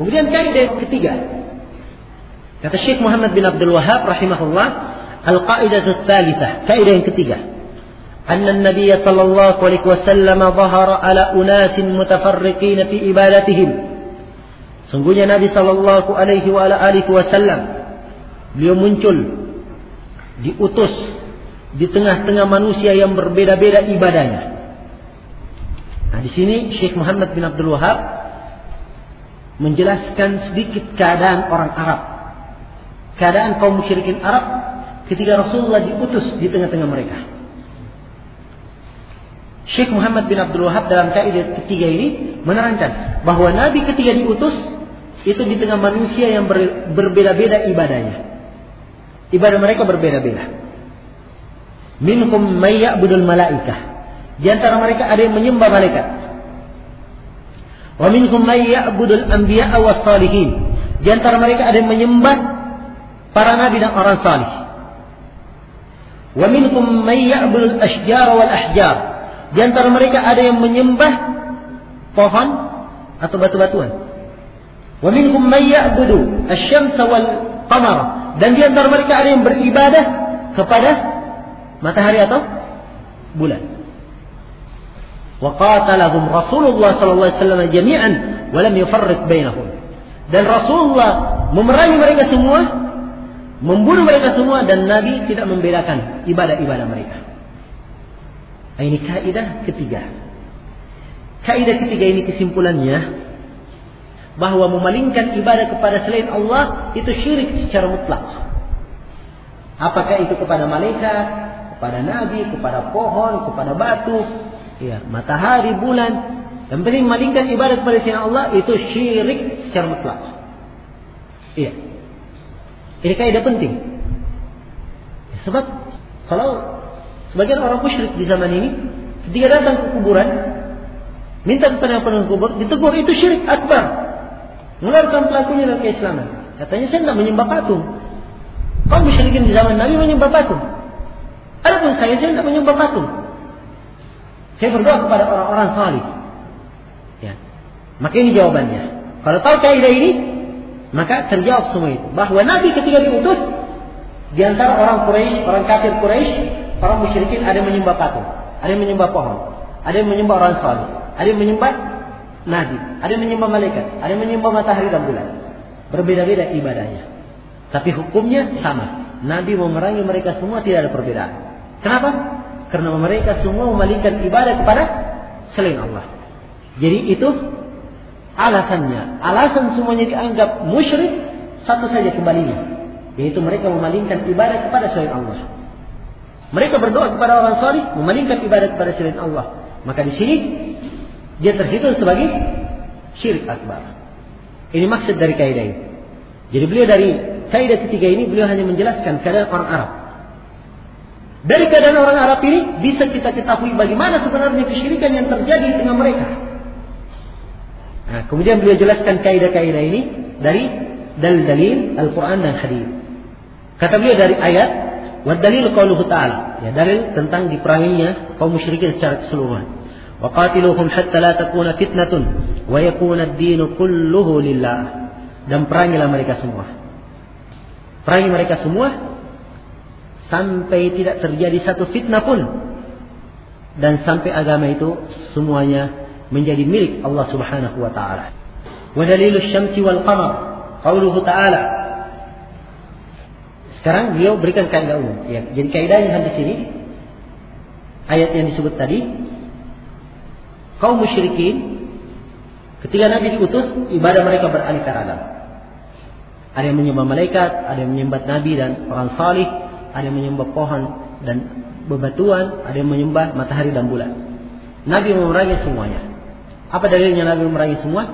Kemudian kaidah yang ketiga. Kata Syekh Muhammad bin Abdul Wahab rahimahullah, al-qaidah tsalitsah, kaidah yang ketiga. أن النبي صلى الله عليه وسلم ظهر على أناس متفرقين في عبادتهم. Sungguhnya Nabi Sallallahu Alaihi Wasallam beliau muncul diutus di tengah-tengah manusia yang berbeda-beda ibadahnya. Nah, di sini Syekh Muhammad bin Abdul Wahab menjelaskan sedikit keadaan orang Arab. Keadaan kaum musyrikin Arab ketika Rasulullah diutus di tengah-tengah mereka. Syekh Muhammad bin Abdul Wahab dalam kaidah ketiga ini menerangkan bahwa Nabi ketika diutus itu di tengah manusia yang ber, berbeda-beda ibadahnya. Ibadah mereka berbeda-beda. Minhum may ya'budul malaikah. Di antara mereka ada yang menyembah malaikat. Wa minhum may ya'budul anbiya was salihin. Di antara mereka ada yang menyembah para nabi dan orang salih. Wa minhum may ya'budul ashjar wal ahjar. Di antara mereka ada yang menyembah pohon atau batu-batuan. Wa minhum may ya'budu asy-syamsa wal qamar. Dan di antara mereka ada yang beribadah kepada matahari atau bulan. وقاتلهم رسول الله صلى الله عليه وسلم جميعا ولم يفرق بينهم dan Rasulullah memerangi mereka semua membunuh mereka semua dan Nabi tidak membedakan ibadah-ibadah mereka ini kaidah ketiga kaidah ketiga ini kesimpulannya bahwa memalingkan ibadah kepada selain Allah itu syirik secara mutlak apakah itu kepada malaikat kepada nabi kepada pohon kepada batu ya, matahari, bulan, yang penting malingkan ibadat kepada selain Allah itu syirik secara mutlak. Iya. Ini kaidah penting. Ya, sebab kalau sebagian orang musyrik di zaman ini ketika datang ke kuburan minta kepada penuh kubur ditegur itu syirik akbar. Mengeluarkan pelakunya dari keislaman. Katanya saya tidak menyembah patung. Kau musyrikin di zaman Nabi menyembah patung. Adapun saya saya tidak menyembah patung. Saya berdoa kepada orang-orang salih. Ya. Maka ini jawabannya. Kalau tahu kaidah ini, maka terjawab semua itu. Bahwa Nabi ketika diutus, di antara orang Quraisy, orang kafir Quraisy, orang musyrikin ada yang menyembah patung, ada yang menyembah pohon, ada yang menyembah orang salih, ada yang menyembah nabi, ada yang menyembah malaikat, ada yang menyembah matahari dan bulan. Berbeda-beda ibadahnya. Tapi hukumnya sama. Nabi memerangi mereka semua tidak ada perbedaan. Kenapa? Karena mereka semua memalingkan ibadah kepada selain Allah. Jadi itu alasannya. Alasan semuanya dianggap musyrik satu saja kembalinya. Yaitu mereka memalingkan ibadah kepada selain Allah. Mereka berdoa kepada orang salih, memalingkan ibadah kepada selain Allah. Maka di sini dia terhitung sebagai syirik akbar. Ini maksud dari kaidah ini. Jadi beliau dari kaidah ketiga ini beliau hanya menjelaskan keadaan orang Arab. Dari keadaan orang Arab ini bisa kita ketahui bagaimana sebenarnya kesyirikan yang terjadi di tengah mereka. Nah, kemudian beliau jelaskan kaidah-kaidah ini dari dalil-dalil Al-Quran dan Hadis. Kata beliau dari ayat, wa dalil qauluhu ta'ala. Ya, dalil tentang diperanginya kaum musyrikin secara keseluruhan. Wa qatiluhum hatta la takuna fitnatun wa yakuna ad-dinu kulluhu lillah. Dan perangilah mereka semua. Perangi mereka semua sampai tidak terjadi satu fitnah pun dan sampai agama itu semuanya menjadi milik Allah Subhanahu wa taala. Wa dalilus syamsi wal qamar qauluhu ta'ala. Sekarang beliau berikan kaidah umum. Ya, jadi kaidahnya di sini ayat yang disebut tadi kaum musyrikin ketika Nabi diutus ibadah mereka beraneka ragam. Ada yang menyembah malaikat, ada yang menyembah nabi dan orang salih, ada yang menyembah pohon dan bebatuan, ada yang menyembah matahari dan bulan. Nabi memerangi semuanya. Apa dalilnya Nabi memerangi semua?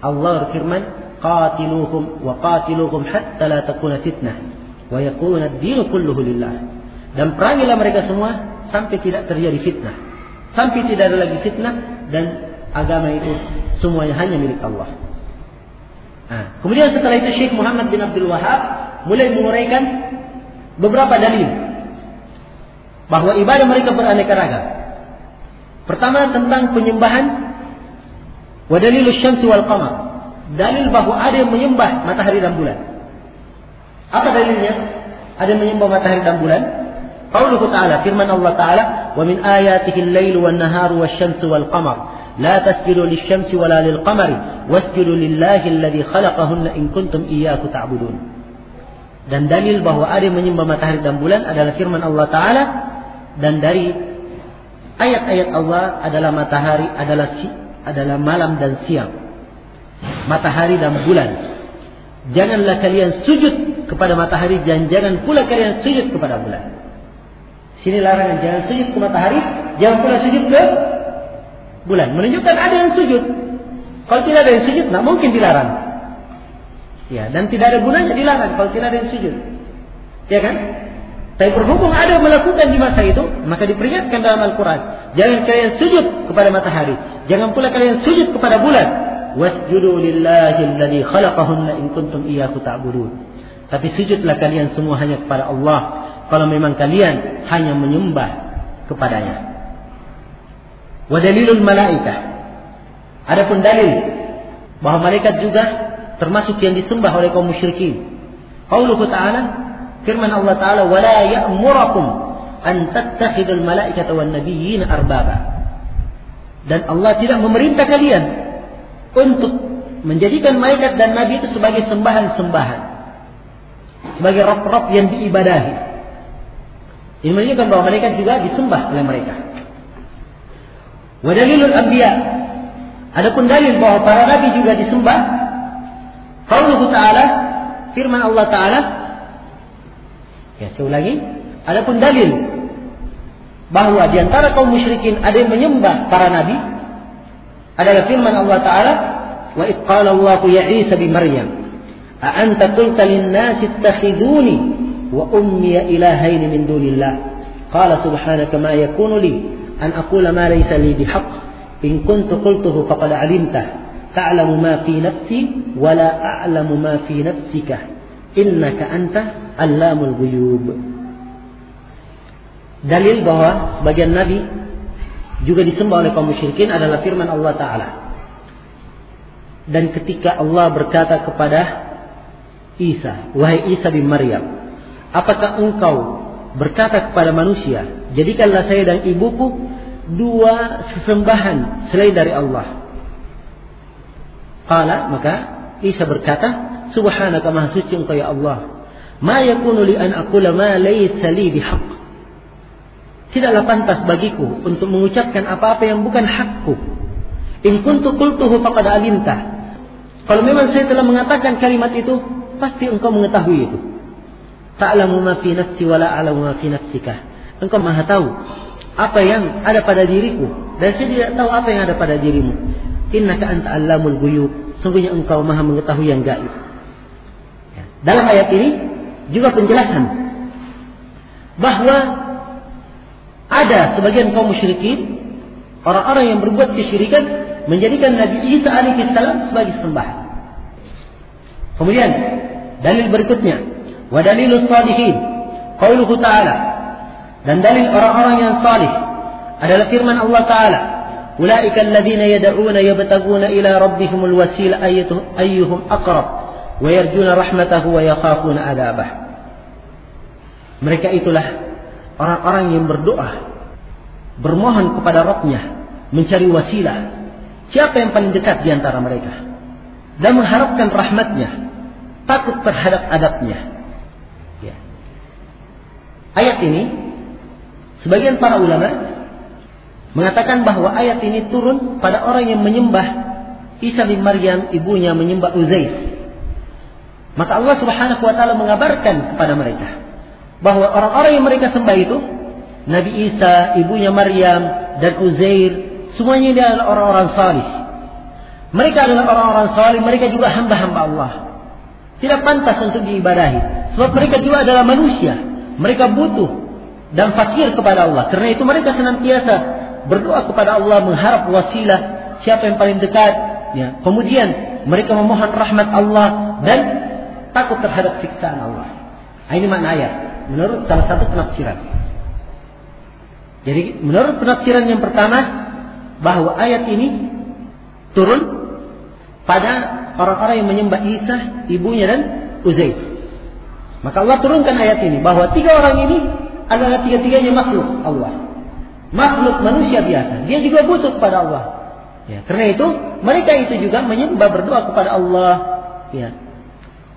Allah berfirman, "Qatiluhum wa qatiluhum hatta la takuna fitnah wa yakuna ad-din kulluhu lillah." Dan perangilah mereka semua sampai tidak terjadi fitnah. Sampai tidak ada lagi fitnah dan agama itu semuanya hanya milik Allah. Nah, kemudian setelah itu Syekh Muhammad bin Abdul Wahab mulai menguraikan beberapa dalil bahwa ibadah mereka beraneka ragam. Pertama tentang penyembahan wa dalilus syamsi wal qamar. dalil bahwa ada yang menyembah matahari dan bulan. Apa dalilnya? Ada yang menyembah matahari dan bulan? Qauluhu ta'ala firman Allah ta'ala wa min ayatihi al-lail wan naharu wasyamsu wal qamar la tasjudu lisyamsi wala lil qamari wasjudu lillahi alladhi khalaqahunna in kuntum iyyahu ta'budun. Dan dalil bahwa ada yang menyembah matahari dan bulan adalah firman Allah taala dan dari ayat-ayat Allah adalah matahari adalah si, adalah malam dan siang. Matahari dan bulan. Janganlah kalian sujud kepada matahari dan jangan pula kalian sujud kepada bulan. Sini larangan jangan sujud ke matahari, jangan pula sujud ke bulan. Menunjukkan ada yang sujud. Kalau tidak ada yang sujud, tidak mungkin dilarang. Ya, dan tidak ada gunanya dilarang kalau tidak ada yang sujud. Ya kan? Tapi berhubung ada yang melakukan di masa itu, maka diperingatkan dalam Al-Quran. Jangan kalian sujud kepada matahari. Jangan pula kalian sujud kepada bulan. Wasjudu lillahi alladhi khalaqahunna in kuntum iyyahu ta'budun. Tapi sujudlah kalian semua hanya kepada Allah kalau memang kalian hanya menyembah kepadanya. Wa dalilul malaikah. Adapun dalil bahwa malaikat juga termasuk yang disembah oleh kaum musyrikin. Qauluhu ta'ala firman Allah taala wala ya'murakum an tattakhidul malaikata wan nabiyyin arbaba. Dan Allah tidak memerintah kalian untuk menjadikan malaikat dan nabi itu sebagai sembahan-sembahan. Sebagai rob-rob yang diibadahi. Ini menunjukkan bahwa malaikat juga disembah oleh mereka. Wadalilul anbiya. Adapun dalil bahwa para nabi juga disembah. Qauluhu ta'ala, firman Allah ta'ala. Ya, saya ulangi. Adapun dalil bahwa di antara kaum musyrikin ada yang menyembah para nabi adalah firman Allah taala wa id qala Allah ya Isa bi Maryam a anta qulta lin nasi ittakhiduni wa ummi ya ilahaini min dunillah qala subhanaka ma yakunu li an aqula ma laysa li bihaq in kuntu qultuhu faqad alimtah ta'lamu ma fi nafsi wa la a'lamu ma fi nafsika. Innaka anta allamul ghuyub. Dalil bahwa sebagian nabi juga disembah oleh kaum musyrikin adalah firman Allah taala. Dan ketika Allah berkata kepada Isa wahai Isa bin Maryam apakah engkau berkata kepada manusia jadikanlah saya dan ibuku dua sesembahan selain dari Allah? Qala maka Isa berkata, Subhanaka maha suci engkau ya Allah. Ma yakunu li an aqula ma laysa li bihaq. Tidaklah pantas bagiku untuk mengucapkan apa-apa yang bukan hakku. In kuntu qultuhu faqad alimta. Kalau memang saya telah mengatakan kalimat itu, pasti engkau mengetahui itu. Ta'lamu ma fi nafsi wa la a'lamu ma fi nafsika. Engkau Maha tahu apa yang ada pada diriku dan saya tidak tahu apa yang ada pada dirimu. Innaka anta allamul ghuyub. Sungguhnya engkau Maha mengetahui yang gaib. Ya. Dalam ayat ini juga penjelasan bahwa ada sebagian kaum musyrikin orang-orang yang berbuat kesyirikan menjadikan Nabi Isa alaihissalam sebagai sembahan. Kemudian dalil berikutnya Wa dalilus salihin qauluhu ta'ala dan dalil orang-orang yang salih adalah firman Allah taala yad'una yabtaguna ila rabbihimul wasila ayyuhum aqrab wa yarjuna rahmatahu wa yakhafuna adzabah mereka itulah orang-orang yang berdoa bermohon kepada Rabbnya mencari wasilah. Siapa yang paling dekat di antara mereka? Dan mengharapkan rahmatnya takut terhadap adabnya. Ayat ini sebagian para ulama mengatakan bahwa ayat ini turun pada orang yang menyembah Isa bin Maryam, ibunya menyembah Uzair. Maka Allah Subhanahu wa taala mengabarkan kepada mereka bahwa orang-orang yang mereka sembah itu Nabi Isa, ibunya Maryam dan Uzair, semuanya ini adalah orang-orang salih. Mereka adalah orang-orang salih, mereka juga hamba-hamba Allah. Tidak pantas untuk diibadahi, sebab mereka juga adalah manusia. Mereka butuh dan fakir kepada Allah. Karena itu mereka senantiasa berdoa kepada Allah mengharap wasilah siapa yang paling dekat. Ya. Kemudian mereka memohon rahmat Allah dan takut terhadap siksaan Allah. Nah, ini makna ayat menurut salah satu penafsiran. Jadi menurut penafsiran yang pertama bahwa ayat ini turun pada orang-orang yang menyembah Isa, ibunya dan Uzair. Maka Allah turunkan ayat ini bahwa tiga orang ini adalah tiga-tiganya makhluk Allah. Makhluk manusia biasa. Dia juga butuh kepada Allah. Ya, karena itu mereka itu juga menyembah berdoa kepada Allah. Ya,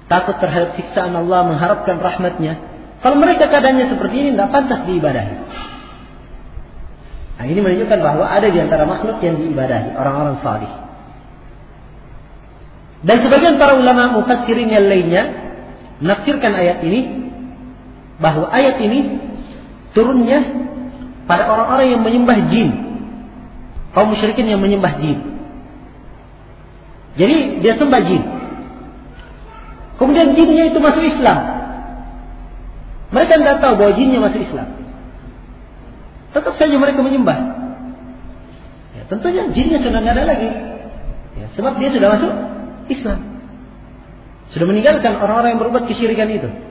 takut terhadap siksaan Allah, mengharapkan rahmatnya. Kalau mereka keadaannya seperti ini, tidak pantas diibadahi. Nah, ini menunjukkan bahwa ada di antara makhluk yang diibadahi, orang-orang salih. Dan sebagian para ulama mufassirin yang lainnya menafsirkan ayat ini bahwa ayat ini turunnya pada orang-orang yang menyembah jin. Kaum musyrikin yang menyembah jin. Jadi dia sembah jin. Kemudian jinnya itu masuk Islam. Mereka tidak tahu bahwa jinnya masuk Islam. Tetap saja mereka menyembah. Ya, tentunya jinnya sudah tidak ada lagi. Ya, sebab dia sudah masuk Islam. Sudah meninggalkan orang-orang yang berbuat kesyirikan itu.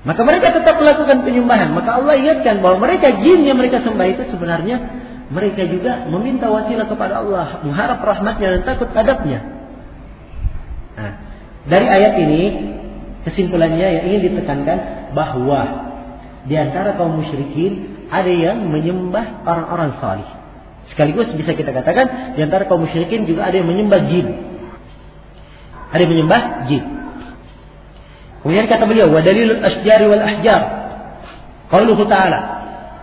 Maka mereka tetap melakukan penyembahan. Maka Allah ingatkan bahwa mereka jin yang mereka sembah itu sebenarnya mereka juga meminta wasilah kepada Allah, mengharap rahmatnya dan takut adabnya. Nah, dari ayat ini kesimpulannya yang ingin ditekankan bahwa di antara kaum musyrikin ada yang menyembah orang-orang salih. Sekaligus bisa kita katakan di antara kaum musyrikin juga ada yang menyembah jin. Ada yang menyembah jin. Kemudian kata beliau, wa dalilul asjari wal ahjar. Qauluhu ta'ala.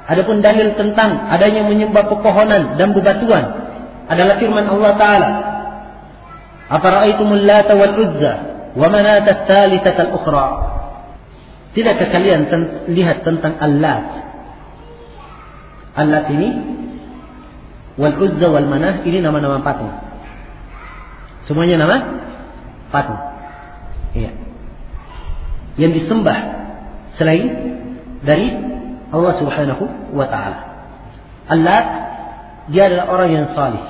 Adapun dalil tentang adanya menyembah pepohonan dan bebatuan adalah firman Allah Ta'ala. Afara'aitumul lata wal uzza wa manat ats-tsalitsata al-ukhra. Tidakkah kalian lihat tentang Al-Lat? Al-Lat ini wal uzza wal manah ini nama-nama patung. Semuanya nama patung. Iya. Yang disembah selain dari Allah Subhanahu wa taala. Allah dia adalah orang yang salih.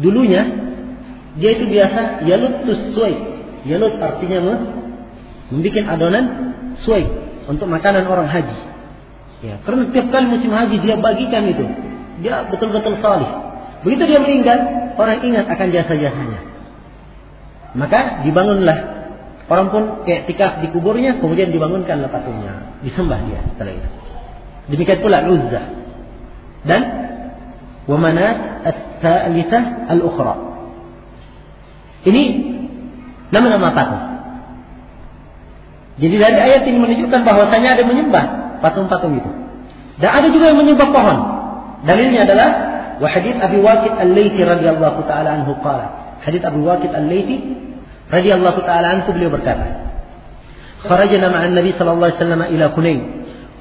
Dulunya dia itu biasa yalut suai. Yalut artinya membuat adonan suai untuk makanan orang haji. Ya, karena setiap kali musim haji dia bagikan itu. Dia betul-betul salih. Begitu dia meninggal, orang ingat akan jasa-jasanya. Maka dibangunlah orang pun tikaf di kuburnya, kemudian dibangunkanlah patungnya, disembah dia setelah itu. Demikian pula Uzza dan Wamanat At-Thalithah Al-Ukhra. Ini nama-nama patung. Jadi dari ayat ini menunjukkan bahwasanya ada menyembah patung-patung itu. Dan ada juga yang menyembah pohon. Dalilnya adalah wahadith Abi Waqid Al-Laythi radhiyallahu taala anhu qala Hadits Abu Waqid Al-Laiti radhiyallahu taala anhu beliau berkata, "Kharajna ma'an Nabi sallallahu alaihi wasallam ila Hunain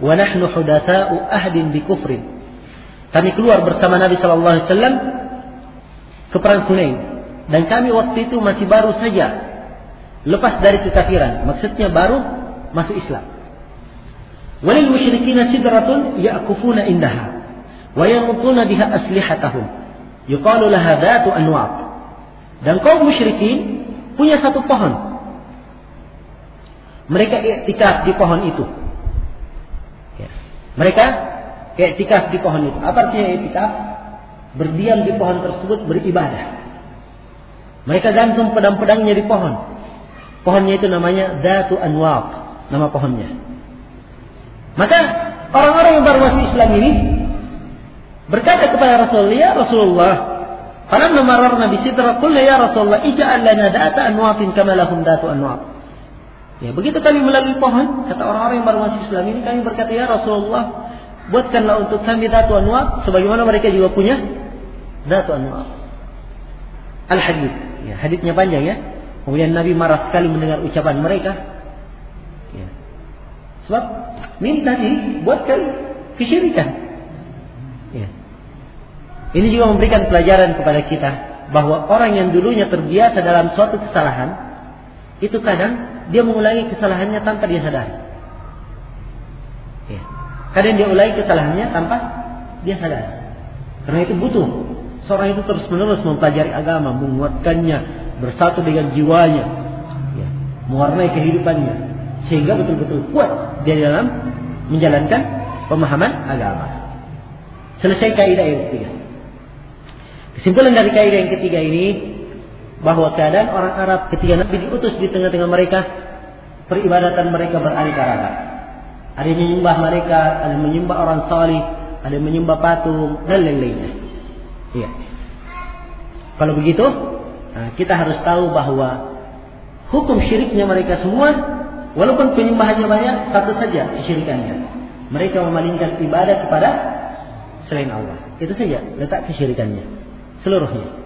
wa nahnu hudatsa'u ahdin bi kufrin." Kami keluar bersama Nabi sallallahu alaihi wasallam ke perang Hunain dan kami waktu itu masih baru saja lepas dari kekafiran, maksudnya baru masuk Islam. Walil musyrikin sidratun ya'kufuna indaha wa yamutuna biha aslihatahum. Yuqalu laha dhatu anwat. Dan kaum musyrikin punya satu pohon. Mereka iktikaf di pohon itu. Ya. Mereka iktikaf di pohon itu. Apa artinya iktikaf? Berdiam di pohon tersebut beribadah. Mereka gantung pedang-pedangnya di pohon. Pohonnya itu namanya Datu Anwaq. Nama pohonnya. Maka orang-orang yang baru masuk Islam ini berkata kepada Rasulullah, ya Rasulullah, Falamma mararna bi sidra qulna ya Rasulullah ij'al lana data anwafin kama lahum datu anwaf. Ya, begitu kami melalui pohon, kata orang-orang yang baru masuk Islam ini kami berkata ya Rasulullah, buatkanlah untuk kami datu anwaf sebagaimana mereka juga punya datu anwaf. Al-hadith. Ya, hadithnya panjang ya. Kemudian Nabi marah sekali mendengar ucapan mereka. Ya. Sebab minta dibuatkan kesyirikan. Ini juga memberikan pelajaran kepada kita bahwa orang yang dulunya terbiasa dalam suatu kesalahan itu kadang dia mengulangi kesalahannya tanpa dia sadari. Ya. Kadang dia ulangi kesalahannya tanpa dia sadari. Karena itu butuh seorang itu terus menerus mempelajari agama, menguatkannya, bersatu dengan jiwanya, ya. mewarnai kehidupannya, sehingga betul-betul kuat dia dalam menjalankan pemahaman agama. Selesai kaidah yang ketiga. Kesimpulan dari kaidah yang ketiga ini bahwa keadaan orang Arab ketika Nabi diutus di tengah-tengah mereka, peribadatan mereka beraneka ragam. Ada yang menyembah mereka, ada yang menyembah orang salih, ada yang menyembah patung dan lain-lainnya. Iya. Kalau begitu, nah, kita harus tahu bahwa hukum syiriknya mereka semua, walaupun penyembahannya banyak, satu saja kesyirikannya. Mereka memalingkan ibadah kepada selain Allah. Itu saja letak kesyirikannya. سلو رفيع